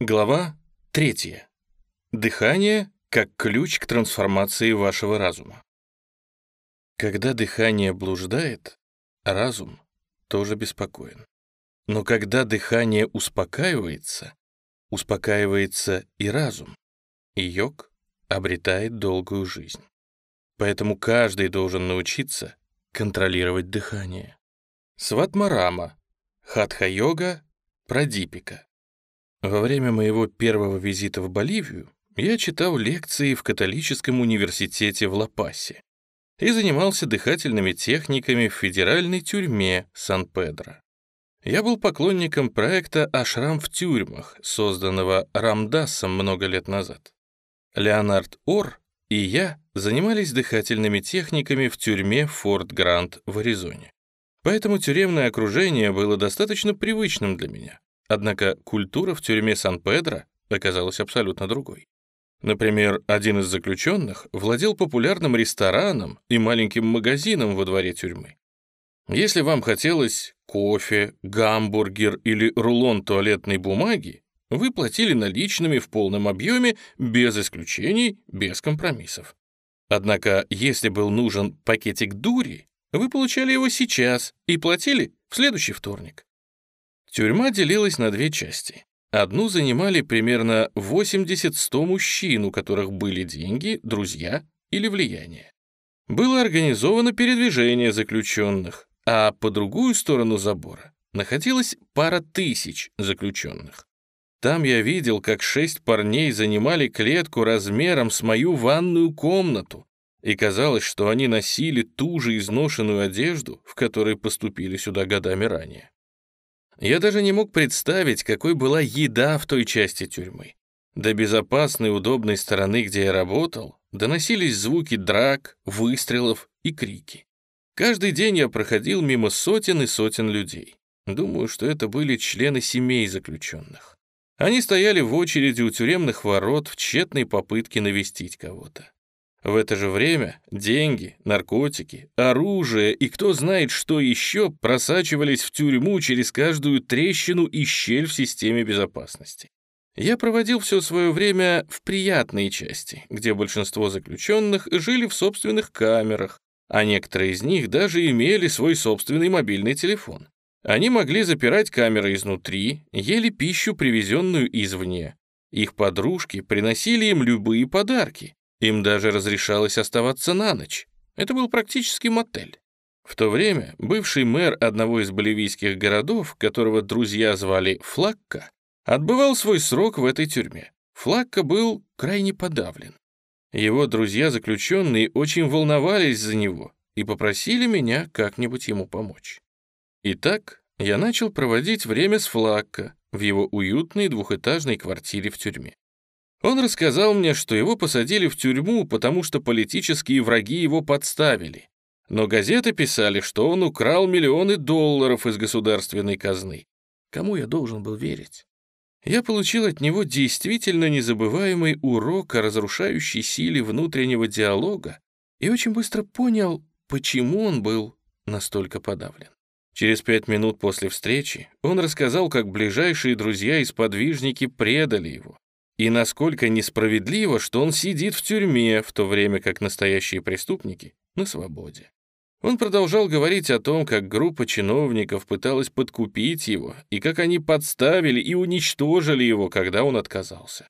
Глава 3. Дыхание как ключ к трансформации вашего разума. Когда дыхание блуждает, разум тоже беспокоен. Но когда дыхание успокаивается, успокаивается и разум, и йог обретает долгую жизнь. Поэтому каждый должен научиться контролировать дыхание. Сватмарама, хатха-йога, прадипика. Во время моего первого визита в Боливию я читал лекции в католическом университете в Ла-Пасе и занимался дыхательными техниками в федеральной тюрьме Сан-Педро. Я был поклонником проекта «Ашрам в тюрьмах», созданного Рамдасом много лет назад. Леонард Ор и я занимались дыхательными техниками в тюрьме Форт Грант в Аризоне. Поэтому тюремное окружение было достаточно привычным для меня. Однако культура в тюрьме Сан-Педро оказалась абсолютно другой. Например, один из заключенных владел популярным рестораном и маленьким магазином во дворе тюрьмы. Если вам хотелось кофе, гамбургер или рулон туалетной бумаги, вы платили наличными в полном объеме, без исключений, без компромиссов. Однако, если был нужен пакетик дури, вы получали его сейчас и платили в следующий вторник. Тюрьма делилась на две части. Одну занимали примерно 80-100 мужчин, у которых были деньги, друзья или влияние. Было организовано передвижение заключенных, а по другую сторону забора находилась пара тысяч заключенных. Там я видел, как шесть парней занимали клетку размером с мою ванную комнату, и казалось, что они носили ту же изношенную одежду, в которой поступили сюда годами ранее. Я даже не мог представить, какой была еда в той части тюрьмы. До безопасной удобной стороны, где я работал, доносились звуки драк, выстрелов и крики. Каждый день я проходил мимо сотен и сотен людей. Думаю, что это были члены семей заключенных. Они стояли в очереди у тюремных ворот в тщетной попытке навестить кого-то. В это же время деньги, наркотики, оружие и кто знает что еще просачивались в тюрьму через каждую трещину и щель в системе безопасности. Я проводил все свое время в приятной части, где большинство заключенных жили в собственных камерах, а некоторые из них даже имели свой собственный мобильный телефон. Они могли запирать камеры изнутри, ели пищу, привезенную извне. Их подружки приносили им любые подарки, им даже разрешалось оставаться на ночь. Это был практически мотель. В то время бывший мэр одного из боливийских городов, которого друзья звали Флакка, отбывал свой срок в этой тюрьме. Флакка был крайне подавлен. Его друзья-заключенные очень волновались за него и попросили меня как-нибудь ему помочь. Итак, я начал проводить время с Флакка в его уютной двухэтажной квартире в тюрьме. Он рассказал мне, что его посадили в тюрьму, потому что политические враги его подставили. Но газеты писали, что он украл миллионы долларов из государственной казны. Кому я должен был верить? Я получил от него действительно незабываемый урок о разрушающей силе внутреннего диалога и очень быстро понял, почему он был настолько подавлен. Через пять минут после встречи он рассказал, как ближайшие друзья и сподвижники предали его, и насколько несправедливо, что он сидит в тюрьме, в то время как настоящие преступники на свободе. Он продолжал говорить о том, как группа чиновников пыталась подкупить его, и как они подставили и уничтожили его, когда он отказался.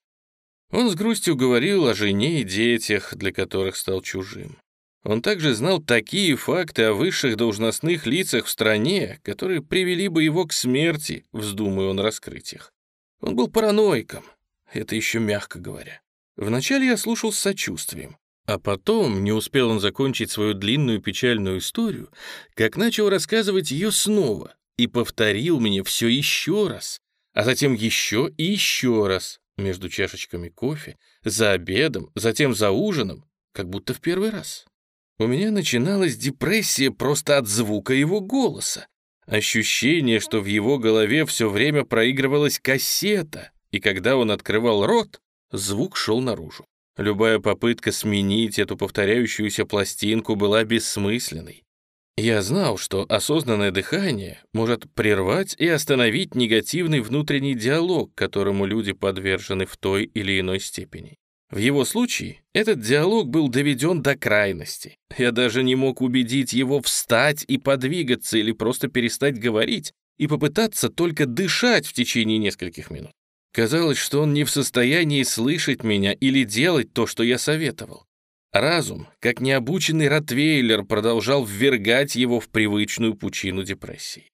Он с грустью говорил о жене и детях, для которых стал чужим. Он также знал такие факты о высших должностных лицах в стране, которые привели бы его к смерти, вздумая он раскрыть их. Он был параноиком, это еще мягко говоря. Вначале я слушал с сочувствием, а потом, не успел он закончить свою длинную печальную историю, как начал рассказывать ее снова и повторил мне все еще раз, а затем еще и еще раз, между чашечками кофе, за обедом, затем за ужином, как будто в первый раз. У меня начиналась депрессия просто от звука его голоса. Ощущение, что в его голове все время проигрывалась кассета, и когда он открывал рот, звук шел наружу. Любая попытка сменить эту повторяющуюся пластинку была бессмысленной. Я знал, что осознанное дыхание может прервать и остановить негативный внутренний диалог, которому люди подвержены в той или иной степени. В его случае этот диалог был доведен до крайности. Я даже не мог убедить его встать и подвигаться или просто перестать говорить и попытаться только дышать в течение нескольких минут. Казалось, что он не в состоянии слышать меня или делать то, что я советовал. Разум, как необученный ротвейлер, продолжал ввергать его в привычную пучину депрессии.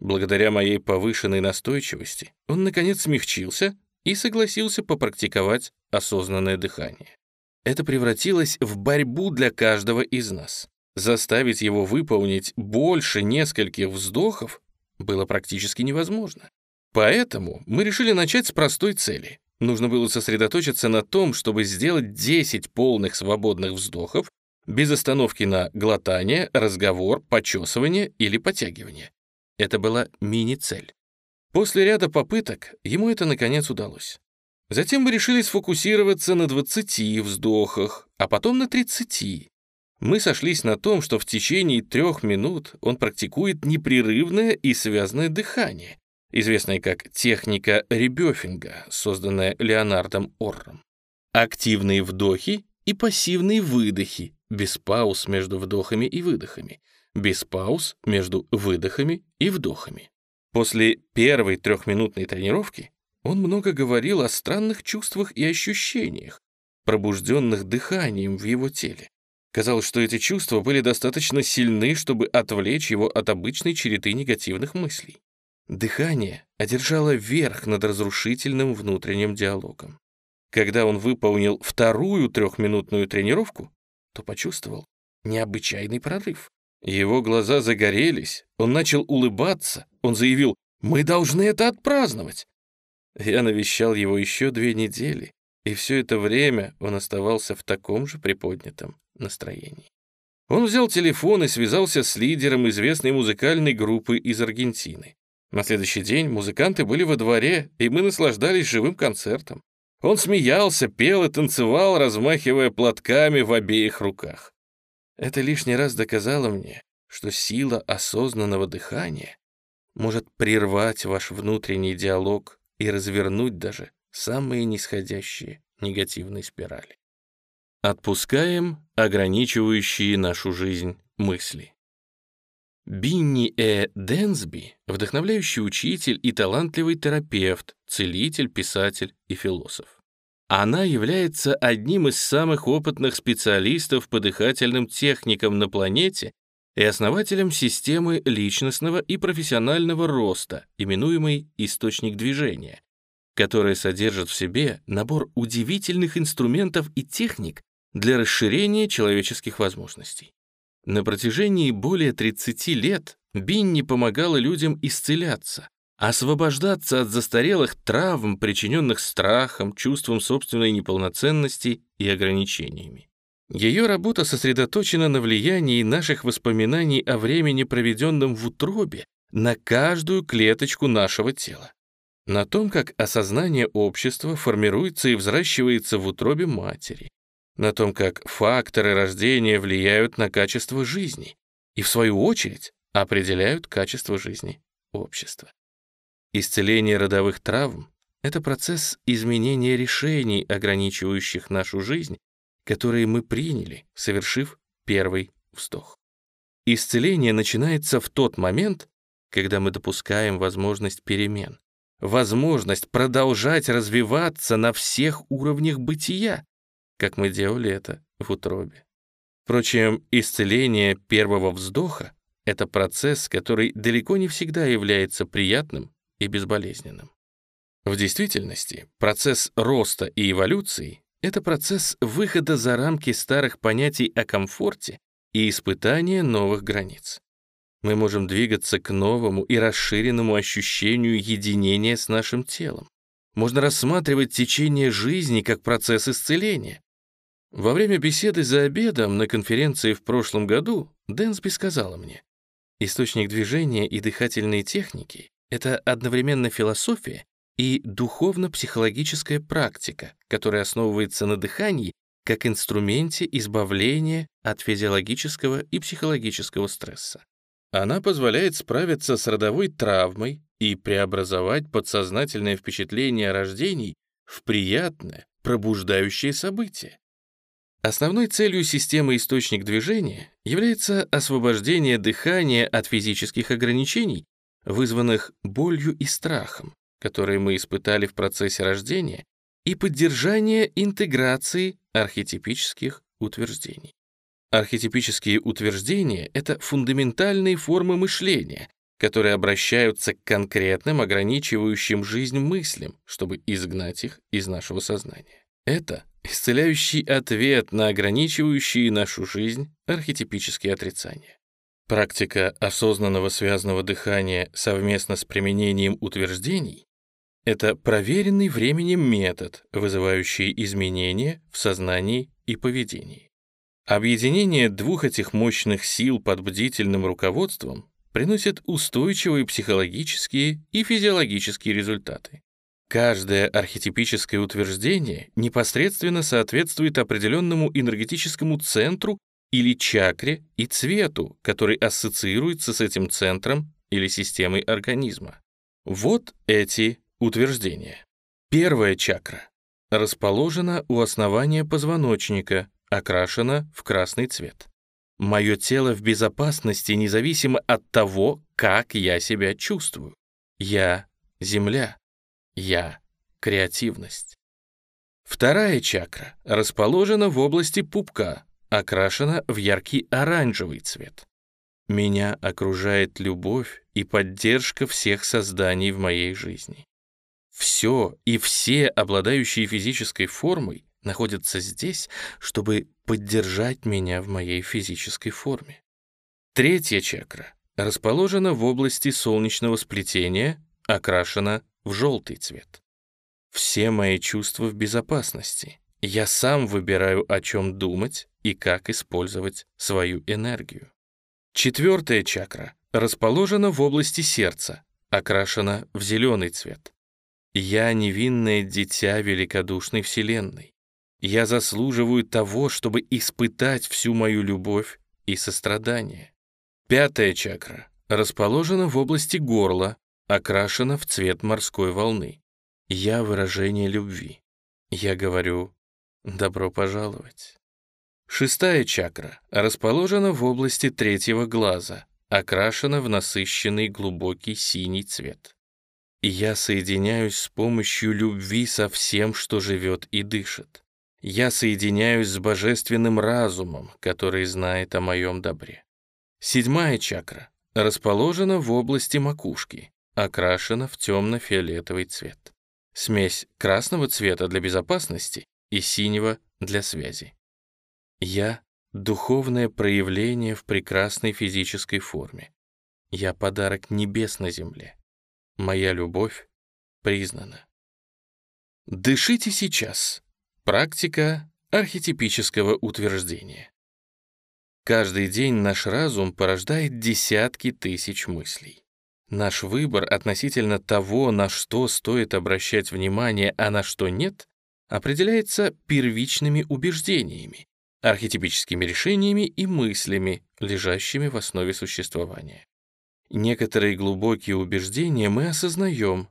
Благодаря моей повышенной настойчивости он, наконец, смягчился и согласился попрактиковать осознанное дыхание. Это превратилось в борьбу для каждого из нас. Заставить его выполнить больше нескольких вздохов было практически невозможно. Поэтому мы решили начать с простой цели. Нужно было сосредоточиться на том, чтобы сделать 10 полных свободных вздохов без остановки на глотание, разговор, почесывание или потягивание. Это была мини-цель. После ряда попыток ему это наконец удалось. Затем мы решили сфокусироваться на 20 вздохах, а потом на 30. Мы сошлись на том, что в течение трех минут он практикует непрерывное и связанное дыхание, известное как техника ребёфинга, созданная Леонардом Орром. Активные вдохи и пассивные выдохи, без пауз между вдохами и выдохами, без пауз между выдохами и вдохами. После первой трехминутной тренировки он много говорил о странных чувствах и ощущениях, пробужденных дыханием в его теле. Казалось, что эти чувства были достаточно сильны, чтобы отвлечь его от обычной череды негативных мыслей. Дыхание одержало верх над разрушительным внутренним диалогом. Когда он выполнил вторую трехминутную тренировку, то почувствовал необычайный прорыв. Его глаза загорелись, он начал улыбаться, он заявил «Мы должны это отпраздновать!» Я навещал его еще две недели, и все это время он оставался в таком же приподнятом настроении. Он взял телефон и связался с лидером известной музыкальной группы из Аргентины. На следующий день музыканты были во дворе, и мы наслаждались живым концертом. Он смеялся, пел и танцевал, размахивая платками в обеих руках. Это лишний раз доказало мне, что сила осознанного дыхания может прервать ваш внутренний диалог и развернуть даже самые нисходящие негативные спирали. Отпускаем ограничивающие нашу жизнь мысли. Бинни Э. Денсби — вдохновляющий учитель и талантливый терапевт, целитель, писатель и философ. Она является одним из самых опытных специалистов по дыхательным техникам на планете и основателем системы личностного и профессионального роста, именуемой «Источник движения», которая содержит в себе набор удивительных инструментов и техник для расширения человеческих возможностей. На протяжении более 30 лет Бинни помогала людям исцеляться, освобождаться от застарелых травм, причиненных страхом, чувством собственной неполноценности и ограничениями. Ее работа сосредоточена на влиянии наших воспоминаний о времени, проведенном в утробе, на каждую клеточку нашего тела. На том, как осознание общества формируется и взращивается в утробе матери. На том, как факторы рождения влияют на качество жизни и, в свою очередь, определяют качество жизни общества. Исцеление родовых травм — это процесс изменения решений, ограничивающих нашу жизнь, которые мы приняли, совершив первый вздох. Исцеление начинается в тот момент, когда мы допускаем возможность перемен, возможность продолжать развиваться на всех уровнях бытия, как мы делали это в утробе. Впрочем, исцеление первого вздоха — это процесс, который далеко не всегда является приятным и безболезненным. В действительности процесс роста и эволюции — это процесс выхода за рамки старых понятий о комфорте и испытания новых границ. Мы можем двигаться к новому и расширенному ощущению единения с нашим телом. Можно рассматривать течение жизни как процесс исцеления. Во время беседы за обедом на конференции в прошлом году Дэнсби сказала мне, источник движения и дыхательные техники это одновременно философия и духовно-психологическая практика, которая основывается на дыхании как инструменте избавления от физиологического и психологического стресса. Она позволяет справиться с родовой травмой и преобразовать подсознательное впечатление о рождении в приятное, пробуждающее событие. Основной целью системы источник движения является освобождение дыхания от физических ограничений, вызванных болью и страхом, которые мы испытали в процессе рождения, и поддержание интеграции архетипических утверждений. Архетипические утверждения — это фундаментальные формы мышления, которые обращаются к конкретным ограничивающим жизнь мыслям, чтобы изгнать их из нашего сознания. Это исцеляющий ответ на ограничивающие нашу жизнь архетипические отрицания. Практика осознанного связанного дыхания совместно с применением утверждений — это проверенный временем метод, вызывающий изменения в сознании и поведении. Объединение двух этих мощных сил под бдительным руководством приносит устойчивые психологические и физиологические результаты. Каждое архетипическое утверждение непосредственно соответствует определенному энергетическому центру или чакре и цвету, который ассоциируется с этим центром или системой организма. Вот эти утверждения. Первая чакра расположена у основания позвоночника, окрашена в красный цвет. Мое тело в безопасности независимо от того, как я себя чувствую. Я — Земля. Я — креативность. Вторая чакра расположена в области пупка, окрашена в яркий оранжевый цвет. Меня окружает любовь и поддержка всех созданий в моей жизни. Все и все, обладающие физической формой, находятся здесь, чтобы поддержать меня в моей физической форме. Третья чакра расположена в области солнечного сплетения, окрашена в желтый цвет. Все мои чувства в безопасности. Я сам выбираю, о чем думать и как использовать свою энергию. Четвертая чакра расположена в области сердца, окрашена в зеленый цвет. Я невинное дитя великодушной Вселенной. Я заслуживаю того, чтобы испытать всю мою любовь и сострадание. Пятая чакра расположена в области горла, окрашена в цвет морской волны. Я выражение любви. Я говорю «добро пожаловать». Шестая чакра расположена в области третьего глаза, окрашена в насыщенный глубокий синий цвет. Я соединяюсь с помощью любви со всем, что живет и дышит. Я соединяюсь с божественным разумом, который знает о моем добре. Седьмая чакра расположена в области макушки, окрашена в темно-фиолетовый цвет. Смесь красного цвета для безопасности и синего для связи. Я — духовное проявление в прекрасной физической форме. Я — подарок небес на земле. Моя любовь признана. Дышите сейчас. Практика архетипического утверждения. Каждый день наш разум порождает десятки тысяч мыслей. Наш выбор относительно того, на что стоит обращать внимание, а на что нет, определяется первичными убеждениями, архетипическими решениями и мыслями, лежащими в основе существования. Некоторые глубокие убеждения мы осознаем,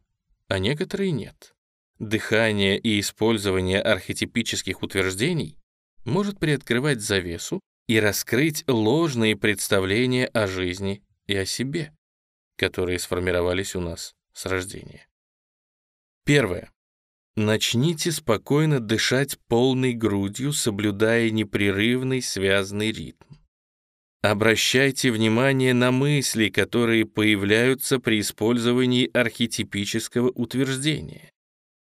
а некоторые нет. Дыхание и использование архетипических утверждений может приоткрывать завесу и раскрыть ложные представления о жизни и о себе которые сформировались у нас с рождения. Первое. Начните спокойно дышать полной грудью, соблюдая непрерывный связанный ритм. Обращайте внимание на мысли, которые появляются при использовании архетипического утверждения.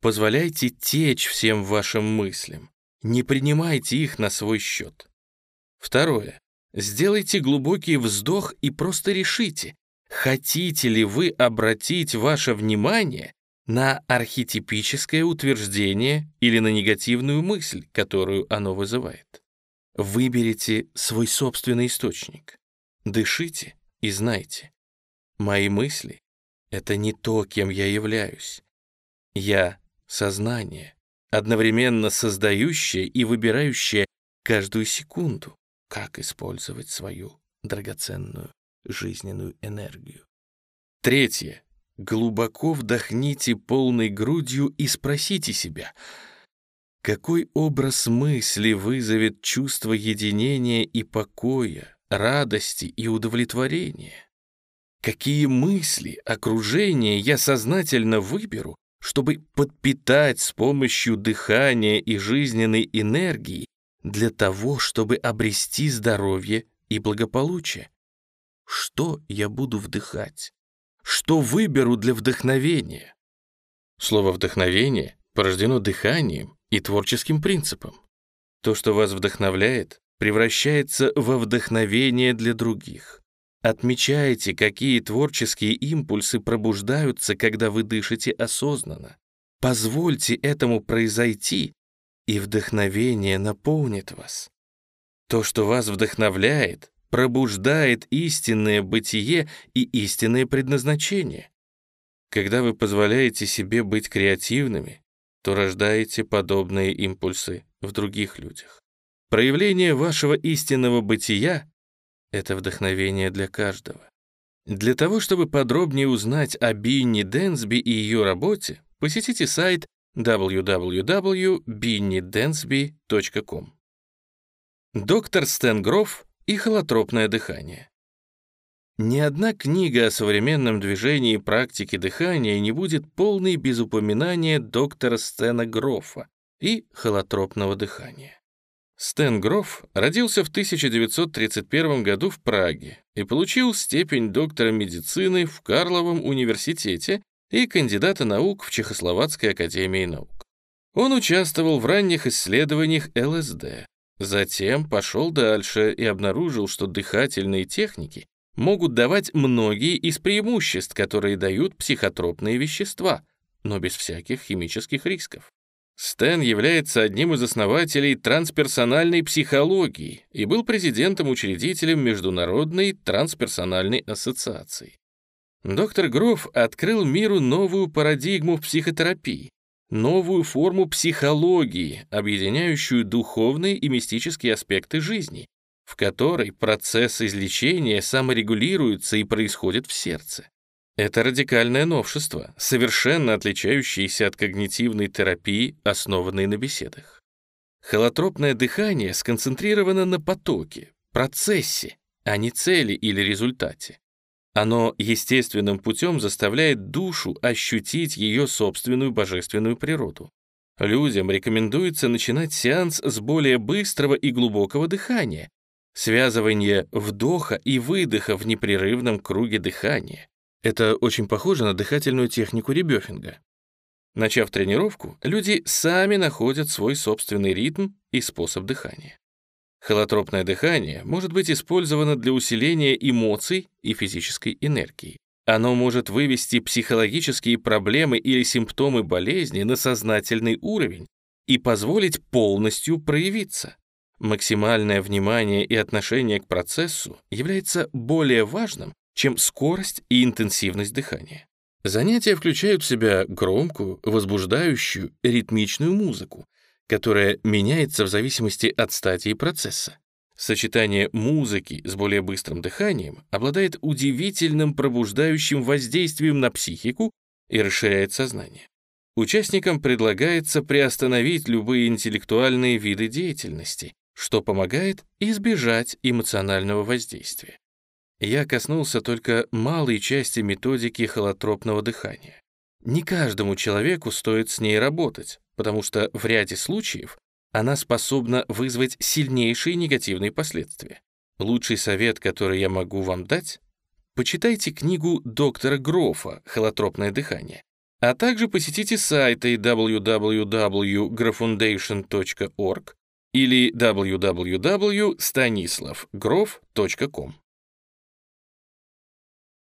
Позволяйте течь всем вашим мыслям. Не принимайте их на свой счет. Второе. Сделайте глубокий вздох и просто решите, Хотите ли вы обратить ваше внимание на архетипическое утверждение или на негативную мысль, которую оно вызывает? Выберите свой собственный источник. Дышите и знайте. Мои мысли — это не то, кем я являюсь. Я — сознание, одновременно создающее и выбирающее каждую секунду, как использовать свою драгоценную жизненную энергию. Третье. Глубоко вдохните полной грудью и спросите себя, какой образ мысли вызовет чувство единения и покоя, радости и удовлетворения? Какие мысли, окружение я сознательно выберу, чтобы подпитать с помощью дыхания и жизненной энергии для того, чтобы обрести здоровье и благополучие? Что я буду вдыхать? Что выберу для вдохновения? Слово «вдохновение» порождено дыханием и творческим принципом. То, что вас вдохновляет, превращается во вдохновение для других. Отмечайте, какие творческие импульсы пробуждаются, когда вы дышите осознанно. Позвольте этому произойти, и вдохновение наполнит вас. То, что вас вдохновляет, пробуждает истинное бытие и истинное предназначение. Когда вы позволяете себе быть креативными, то рождаете подобные импульсы в других людях. Проявление вашего истинного бытия это вдохновение для каждого. Для того, чтобы подробнее узнать о Бинни Дэнсби и ее работе, посетите сайт www.binnydensby.com. Доктор Стэн Гроф и холотропное дыхание. Ни одна книга о современном движении и практике дыхания не будет полной без упоминания доктора Стэна Грофа и холотропного дыхания. Стэн Гроф родился в 1931 году в Праге и получил степень доктора медицины в Карловом университете и кандидата наук в Чехословацкой академии наук. Он участвовал в ранних исследованиях ЛСД, затем пошел дальше и обнаружил, что дыхательные техники могут давать многие из преимуществ, которые дают психотропные вещества, но без всяких химических рисков. Стэн является одним из основателей трансперсональной психологии и был президентом-учредителем Международной трансперсональной ассоциации. Доктор Гроф открыл миру новую парадигму в психотерапии, новую форму психологии, объединяющую духовные и мистические аспекты жизни, в которой процесс излечения саморегулируется и происходит в сердце. Это радикальное новшество, совершенно отличающееся от когнитивной терапии, основанной на беседах. Холотропное дыхание сконцентрировано на потоке, процессе, а не цели или результате. Оно естественным путем заставляет душу ощутить ее собственную божественную природу. Людям рекомендуется начинать сеанс с более быстрого и глубокого дыхания, связывания вдоха и выдоха в непрерывном круге дыхания, это очень похоже на дыхательную технику ребёфинга. Начав тренировку, люди сами находят свой собственный ритм и способ дыхания. Холотропное дыхание может быть использовано для усиления эмоций и физической энергии. Оно может вывести психологические проблемы или симптомы болезни на сознательный уровень и позволить полностью проявиться. Максимальное внимание и отношение к процессу является более важным, чем скорость и интенсивность дыхания. Занятия включают в себя громкую, возбуждающую, ритмичную музыку, которая меняется в зависимости от стадии процесса. Сочетание музыки с более быстрым дыханием обладает удивительным пробуждающим воздействием на психику и расширяет сознание. Участникам предлагается приостановить любые интеллектуальные виды деятельности, что помогает избежать эмоционального воздействия я коснулся только малой части методики холотропного дыхания. Не каждому человеку стоит с ней работать, потому что в ряде случаев она способна вызвать сильнейшие негативные последствия. Лучший совет, который я могу вам дать, почитайте книгу доктора Грофа «Холотропное дыхание», а также посетите сайты www.grofundation.org или www.stanislavgrof.com.